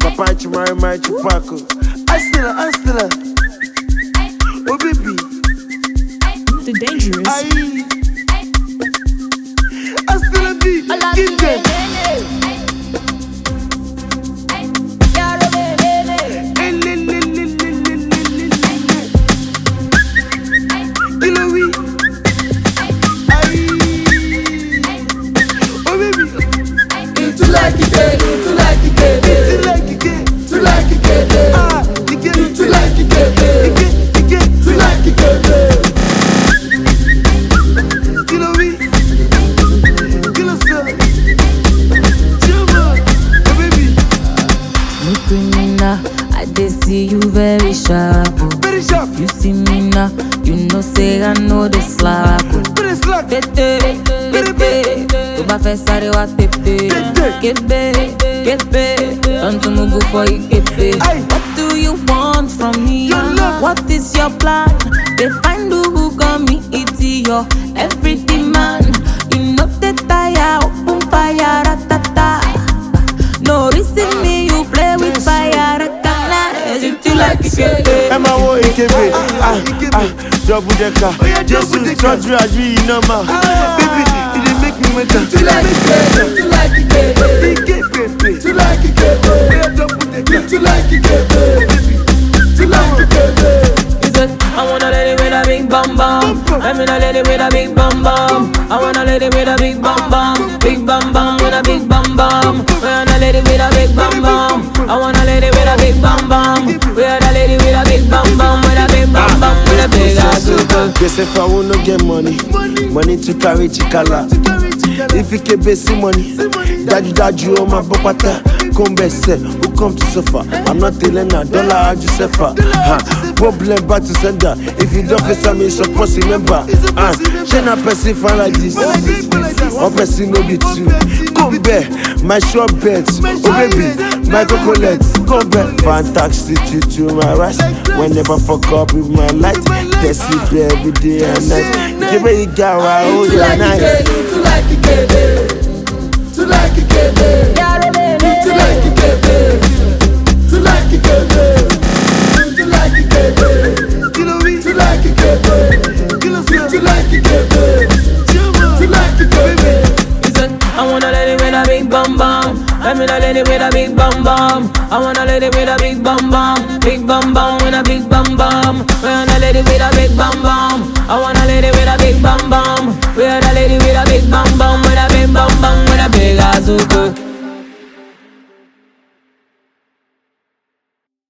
Papa Chimari Mari Chupaco. Astela, Astela. Oh baby. The dangerous. Aye. Astela B. Give them. See you very sharp. oh. Very sharp. You see me now, you know say I know the slack. oh. Very slack. Tètè, tètè, tó bá fẹ́ sáré tètè. Kébé, kébé, turn to mugu for ìkébé. Aye. What do you want from me? Your love. What is your plan? They find who who got me, it's your everything ẹ máa wo ìkébé ah ah dọ́bù dẹ́ka jésù tọ́jú àjú yìí náà mà bíbí ìdí make me wake up. Too like it, too like it, eh, ìkébé too like it, eh, bóyá dọ́bù dẹ́ka. too like it, eh, too like it, eh. He I wanna lady with a big bum bum. I'm in a lady with a big bum bum. I want a lady with a big bum bum. Big bum bum with a big bum bum. We want a lady with a big bum bum. I want a lady with a big bum bum. We are the lady with a big bum bum, with a big bum bum, with a big ass super. They say for who no get money, money to carry chikala. If you Ifike besi money, Daddy daju o ma bopata. Come bese, who come to suffer? I'm not telling a dollar how you suffer. Huh. Problem back to sender. If you don't face me, it's a posse member. And China person fan like this. one person no be two. Come bear my short bet. Oh baby. My cocolet come bear fantastic to to my rice wey never fuck up with my light. Dey sleep every day and night. Give me igawa oh yeah nice. Lady with a big bum bum. I want a lady with a big bum bum. Big bum bum with a big bum bum. I want a lady with a big bum bum. I want a lady with a big bum.